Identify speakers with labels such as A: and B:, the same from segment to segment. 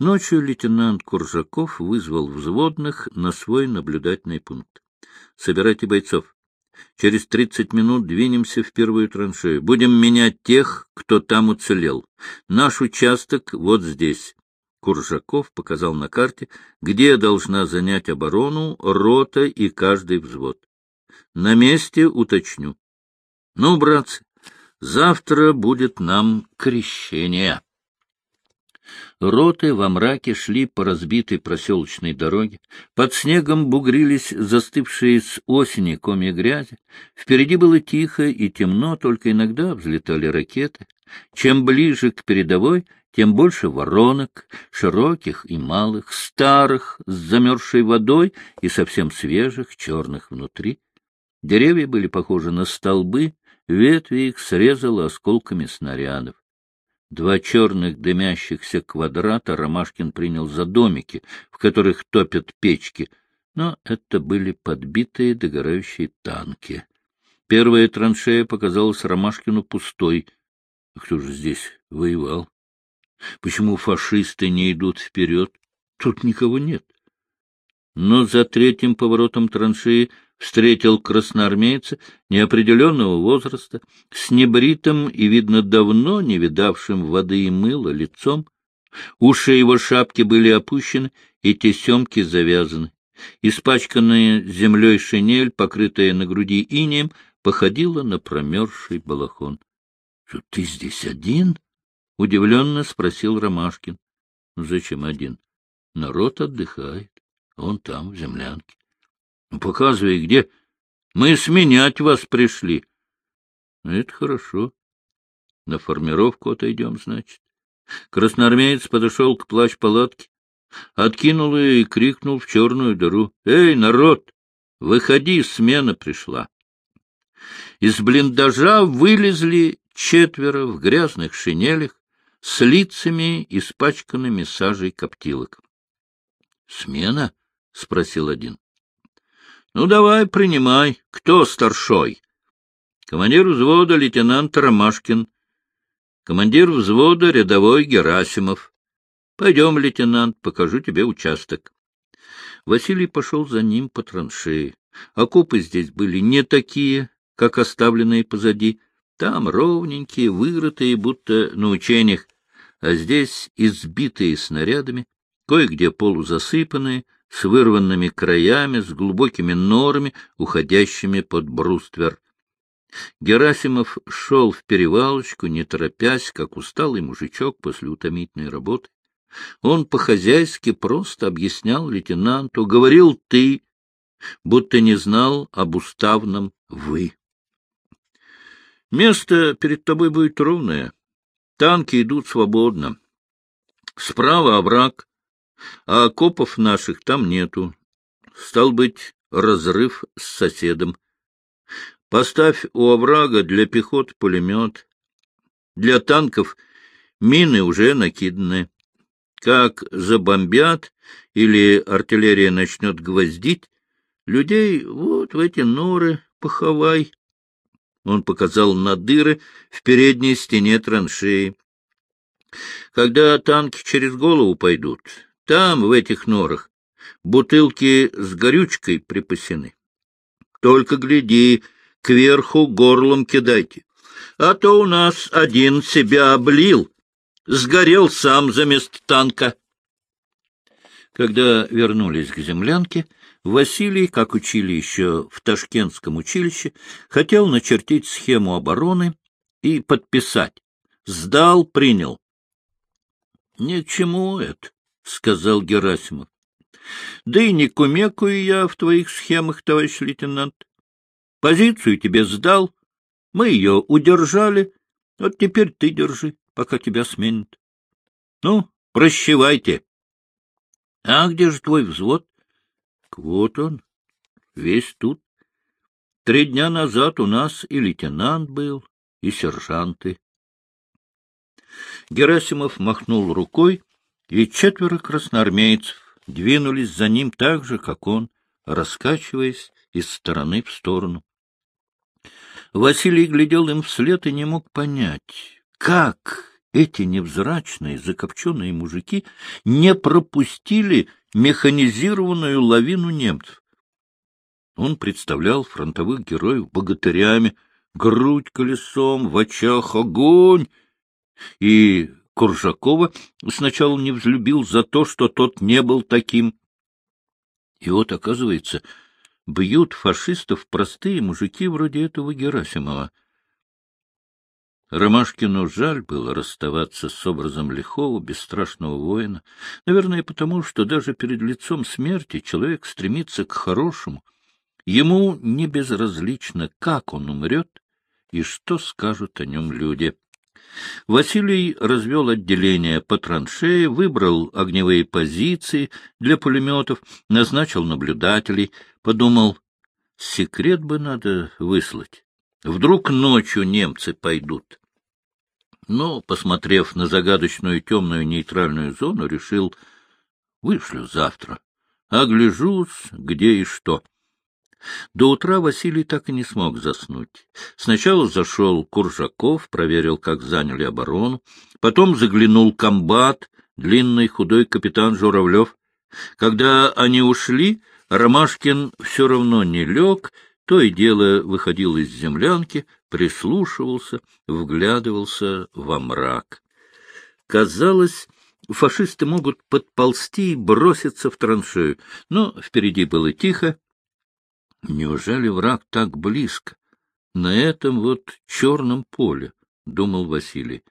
A: Ночью лейтенант Куржаков вызвал взводных на свой наблюдательный пункт. — Собирайте бойцов. Через тридцать минут двинемся в первую траншею. Будем менять тех, кто там уцелел. Наш участок вот здесь. Куржаков показал на карте, где должна занять оборону рота и каждый взвод. На месте уточню. Ну, братцы, завтра будет нам крещение. Роты во мраке шли по разбитой проселочной дороге. Под снегом бугрились застывшие с осени коми грязи. Впереди было тихо и темно, только иногда взлетали ракеты. Чем ближе к передовой, тем больше воронок, широких и малых, старых, с замерзшей водой и совсем свежих, черных внутри. Деревья были похожи на столбы, ветви их срезало осколками снарядов. Два черных дымящихся квадрата Ромашкин принял за домики, в которых топят печки, но это были подбитые догорающие танки. Первая траншея показалась Ромашкину пустой. Кто же здесь воевал? Почему фашисты не идут вперед? Тут никого нет. Но за третьим поворотом траншеи встретил красноармейца неопределенного возраста, с небритым и, видно, давно не видавшим воды и мыла лицом. Уши его шапки были опущены, и тесемки завязаны. Испачканная землей шинель, покрытая на груди инеем, походила на промерзший балахон. — Ты здесь один? — удивленно спросил Ромашкин. — Зачем один? Народ отдыхает. Он там, в землянке. Показывай, где. Мы сменять вас пришли. — Это хорошо. На формировку отойдем, значит. Красноармеец подошел к плащ-палатке, откинул ее и крикнул в черную дыру. — Эй, народ, выходи, смена пришла. Из блиндажа вылезли четверо в грязных шинелях с лицами, испачканными сажей коптилок. — Смена? — спросил один. Ну, давай, принимай. Кто старшой? Командир взвода лейтенант Ромашкин. Командир взвода рядовой Герасимов. Пойдем, лейтенант, покажу тебе участок. Василий пошел за ним по траншеи. Окопы здесь были не такие, как оставленные позади. Там ровненькие, вырытые, будто на учениях, а здесь избитые снарядами, кое-где полузасыпанные, с вырванными краями, с глубокими норами, уходящими под бруствер. Герасимов шел в перевалочку, не торопясь, как усталый мужичок после утомительной работы. Он по-хозяйски просто объяснял лейтенанту, говорил «ты», будто не знал об уставном «вы». Место перед тобой будет ровное. Танки идут свободно. Справа овраг, а окопов наших там нету. Стал быть, разрыв с соседом. Поставь у оврага для пехот пулемет. Для танков мины уже накиданы. Как забомбят или артиллерия начнет гвоздить, людей вот в эти норы поховай. Он показал на дыры в передней стене траншеи. Когда танки через голову пойдут, там, в этих норах, бутылки с горючкой припасены. Только гляди, кверху горлом кидайте. А то у нас один себя облил, сгорел сам за место танка. Когда вернулись к землянке, Василий, как учили еще в Ташкентском училище, хотел начертить схему обороны и подписать. Сдал, принял. — Ни к чему это, — сказал Герасимов. — Да и не кумекаю я в твоих схемах, товарищ лейтенант. Позицию тебе сдал, мы ее удержали, вот теперь ты держи, пока тебя сменят. Ну, прощевайте. — А где же твой взвод? — Вот он, весь тут. Три дня назад у нас и лейтенант был, и сержанты. Герасимов махнул рукой, и четверо красноармейцев двинулись за ним так же, как он, раскачиваясь из стороны в сторону. Василий глядел им вслед и не мог понять, как эти невзрачные закопченные мужики не пропустили механизированную лавину немцев. Он представлял фронтовых героев богатырями, грудь колесом, в очах огонь, и Куржакова сначала не взлюбил за то, что тот не был таким. И вот, оказывается, бьют фашистов простые мужики вроде этого Герасимова. Ромашкину жаль было расставаться с образом лихого, бесстрашного воина, наверное, потому что даже перед лицом смерти человек стремится к хорошему. Ему не безразлично, как он умрет и что скажут о нем люди. Василий развел отделение по траншее, выбрал огневые позиции для пулеметов, назначил наблюдателей, подумал, секрет бы надо выслать. Вдруг ночью немцы пойдут. Но, посмотрев на загадочную темную нейтральную зону, решил, вышлю завтра, огляжусь, где и что. До утра Василий так и не смог заснуть. Сначала зашел Куржаков, проверил, как заняли оборону, потом заглянул комбат, длинный худой капитан Журавлев. Когда они ушли, Ромашкин все равно не лег, то и дело выходил из землянки, прислушивался, вглядывался во мрак. Казалось, фашисты могут подползти и броситься в траншею, но впереди было тихо, Неужели враг так близко? На этом вот черном поле, — думал Василий.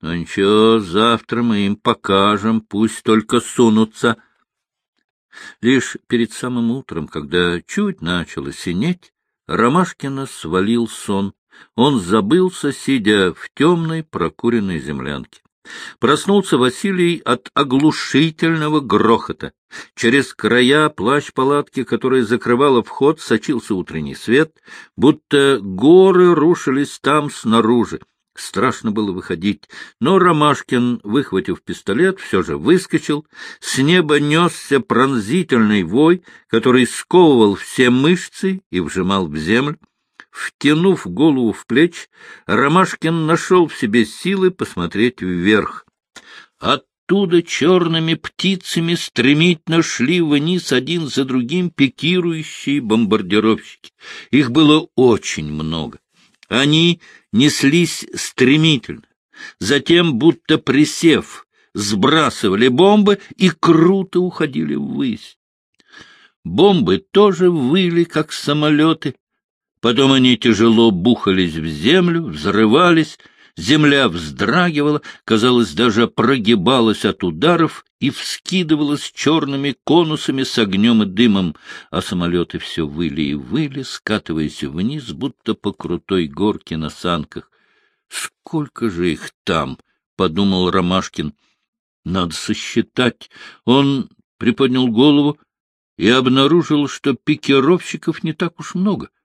A: Ну ничего, завтра мы им покажем, пусть только сунутся. Лишь перед самым утром, когда чуть начало синеть, Ромашкина свалил сон. Он забылся, сидя в темной прокуренной землянке. Проснулся Василий от оглушительного грохота. Через края плащ-палатки, которая закрывала вход, сочился утренний свет, будто горы рушились там снаружи. Страшно было выходить, но Ромашкин, выхватив пистолет, все же выскочил. С неба несся пронзительный вой, который сковывал все мышцы и вжимал в землю. Втянув голову в плечи, Ромашкин нашел в себе силы посмотреть вверх. Оттуда черными птицами стремительно шли вниз один за другим пикирующие бомбардировщики. Их было очень много. Они неслись стремительно, затем, будто присев, сбрасывали бомбы и круто уходили ввысь. Бомбы тоже выли, как самолеты, Потом они тяжело бухались в землю, взрывались, земля вздрагивала, казалось, даже прогибалась от ударов и вскидывалась черными конусами с огнем и дымом, а самолеты все выли и выли, скатываясь вниз, будто по крутой горке на санках. «Сколько же их там?» — подумал Ромашкин. «Надо сосчитать». Он приподнял голову и обнаружил, что пикировщиков не так уж много —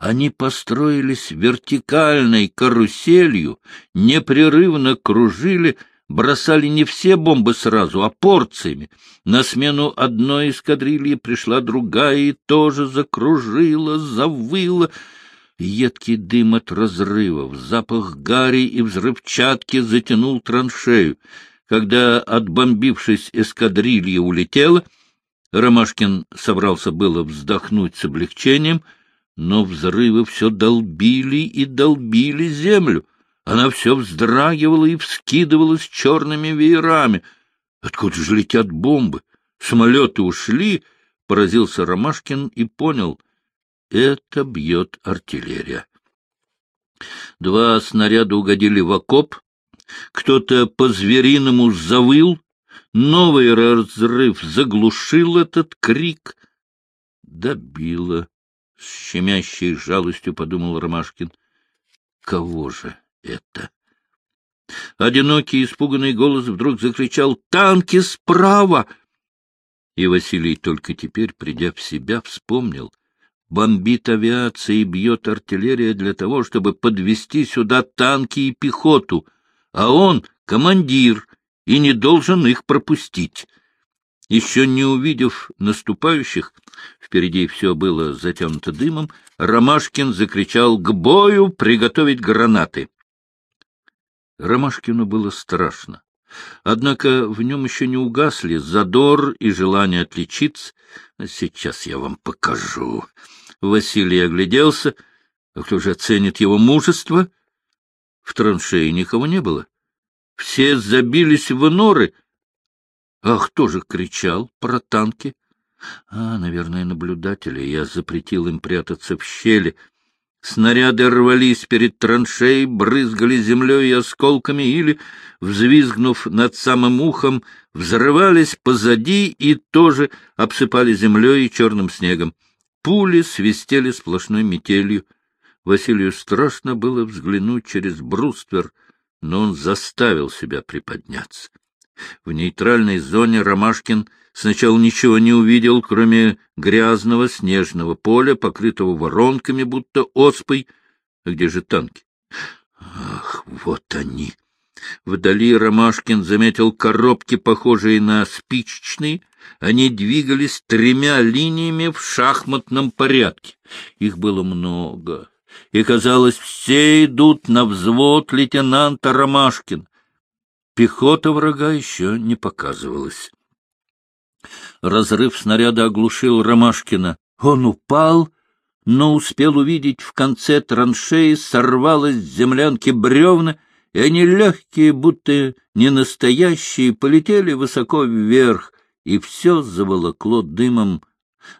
A: они построились вертикальной каруселью, непрерывно кружили, бросали не все бомбы сразу, а порциями. На смену одной эскадрильи пришла другая и тоже закружила, завыла. Едкий дым от разрывов, запах гари и взрывчатки затянул траншею. Когда, отбомбившись, эскадрилья улетела, Ромашкин собрался было вздохнуть с облегчением — но взрывы все долбили и долбили землю. Она все вздрагивала и вскидывалась черными веерами. Откуда же летят бомбы? Самолеты ушли, поразился Ромашкин и понял — это бьет артиллерия. Два снаряда угодили в окоп, кто-то по-звериному завыл, новый разрыв заглушил этот крик. Добило с щемящей жалостью подумал Ромашкин. Кого же это? Одинокий испуганный голос вдруг закричал «Танки справа!» И Василий только теперь, придя в себя, вспомнил. Бомбит авиация и бьет артиллерия для того, чтобы подвести сюда танки и пехоту, а он — командир и не должен их пропустить. Еще не увидев наступающих, впереди все было затянуто дымом, Ромашкин закричал «К бою! Приготовить гранаты!» Ромашкину было страшно. Однако в нем еще не угасли задор и желание отличиться. Сейчас я вам покажу. Василий огляделся. А кто же оценит его мужество? В траншее никого не было. Все забились в норы. А кто же кричал про танки? А, наверное, наблюдатели. Я запретил им прятаться в щели. Снаряды рвались перед траншеей, брызгали землей и осколками или, взвизгнув над самым ухом, взрывались позади и тоже обсыпали землей и черным снегом. Пули свистели сплошной метелью. Василию страшно было взглянуть через бруствер, но он заставил себя приподняться. В нейтральной зоне Ромашкин сначала ничего не увидел, кроме грязного снежного поля, покрытого воронками, будто оспой. А где же танки? Ах, вот они! Вдали Ромашкин заметил коробки, похожие на спичечные. Они двигались тремя линиями в шахматном порядке. Их было много, и, казалось, все идут на взвод лейтенанта Ромашкин. Пехота врага еще не показывалась. Разрыв снаряда оглушил Ромашкина. Он упал, но успел увидеть в конце траншеи сорвалось с землянки бревна, и они легкие, будто не настоящие, полетели высоко вверх, и все заволокло дымом.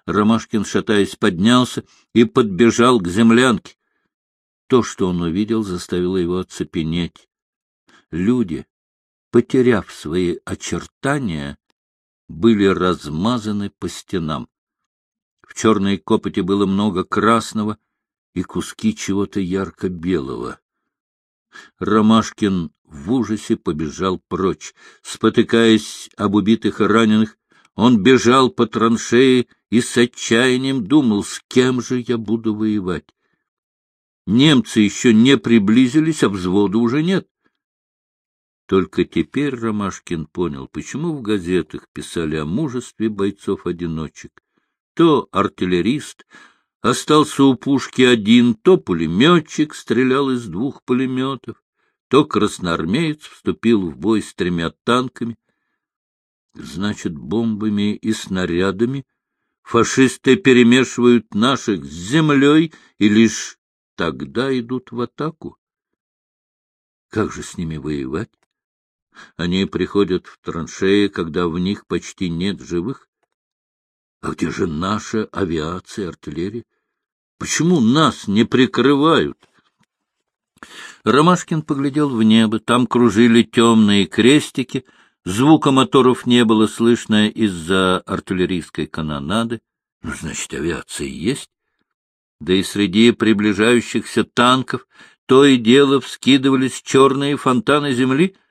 A: Ромашкин, шатаясь, поднялся и подбежал к землянке. То, что он увидел, заставило его оцепенеть. Люди, потеряв свои очертания, были размазаны по стенам. В черной копоти было много красного и куски чего-то ярко-белого. Ромашкин в ужасе побежал прочь. Спотыкаясь об убитых и раненых, он бежал по траншеи и с отчаянием думал, с кем же я буду воевать. Немцы еще не приблизились, а взвода уже нет. Только теперь Ромашкин понял, почему в газетах писали о мужестве бойцов-одиночек. То артиллерист остался у пушки один, то пулеметчик стрелял из двух пулеметов, то красноармеец вступил в бой с тремя танками. Значит, бомбами и снарядами фашисты перемешивают наших с землей и лишь тогда идут в атаку. Как же с ними воевать? Они приходят в траншеи, когда в них почти нет живых. А где же наша авиация, артиллерия? Почему нас не прикрывают? Ромашкин поглядел в небо. Там кружили темные крестики. Звука моторов не было слышно из-за артиллерийской канонады. Ну, значит, авиация есть. Да и среди приближающихся танков то и дело вскидывались черные фонтаны земли —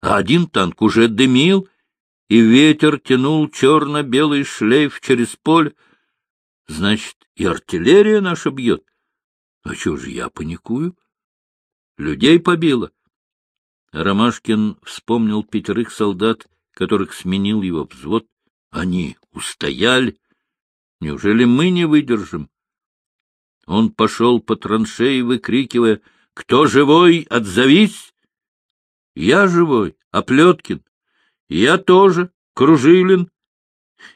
A: один танк уже дымил, и ветер тянул черно-белый шлейф через поле. Значит, и артиллерия наша бьет. А чего же я паникую? Людей побило. Ромашкин вспомнил пятерых солдат, которых сменил его взвод. Они устояли. Неужели мы не выдержим? Он пошел по траншеи, выкрикивая «Кто живой, отзовись!» Я живой, Оплеткин. Я тоже, Кружилин.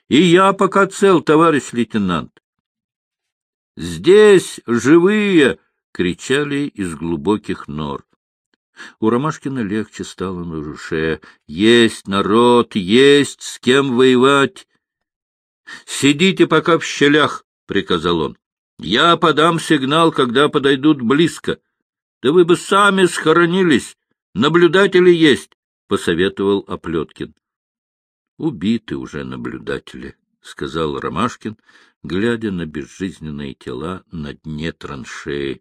A: И я пока цел, товарищ лейтенант. «Здесь живые!» — кричали из глубоких нор. У Ромашкина легче стало на душе. Есть народ, есть с кем воевать. «Сидите пока в щелях», — приказал он. «Я подам сигнал, когда подойдут близко. Да вы бы сами схоронились. Наблюдатели есть, — посоветовал Оплеткин. — Убиты уже наблюдатели, — сказал Ромашкин, глядя на безжизненные тела на дне траншеи.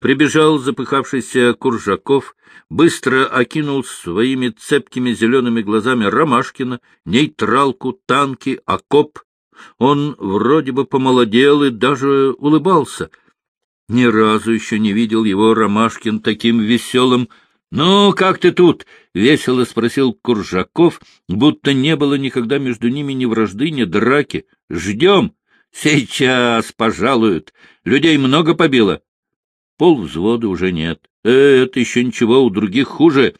A: Прибежал запыхавшийся Куржаков, быстро окинул своими цепкими зелеными глазами Ромашкина, нейтралку, танки, окоп. Он вроде бы помолодел и даже улыбался. Ни разу еще не видел его Ромашкин таким веселым, «Ну, как ты тут?» — весело спросил Куржаков, будто не было никогда между ними ни вражды, ни драки. «Ждем. Сейчас пожалуют. Людей много побило. Пол взвода уже нет. Э, это еще ничего, у других хуже.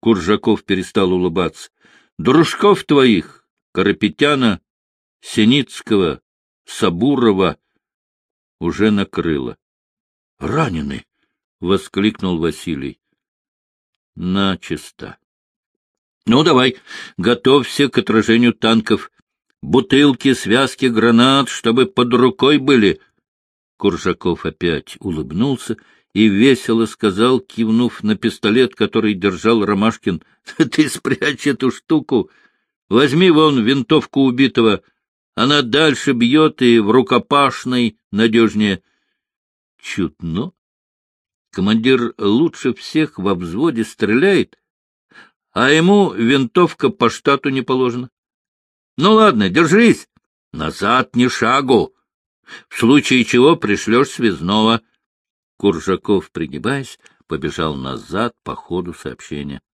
A: Куржаков перестал улыбаться. Дружков твоих, Карапетяна, Синицкого, Сабурова уже накрыло. — Ранены! — воскликнул Василий. — Начисто. — Ну, давай, готовься к отражению танков. Бутылки, связки гранат, чтобы под рукой были. Куржаков опять улыбнулся и весело сказал, кивнув на пистолет, который держал Ромашкин, — Ты спрячь эту штуку, возьми вон винтовку убитого, она дальше бьет и в рукопашной надежнее. Чудно. Командир лучше всех во взводе стреляет, а ему винтовка по штату не положена. Ну ладно, держись. Назад ни шагу. В случае чего пришлешь связного. Куржаков, пригибаясь, побежал назад по ходу сообщения.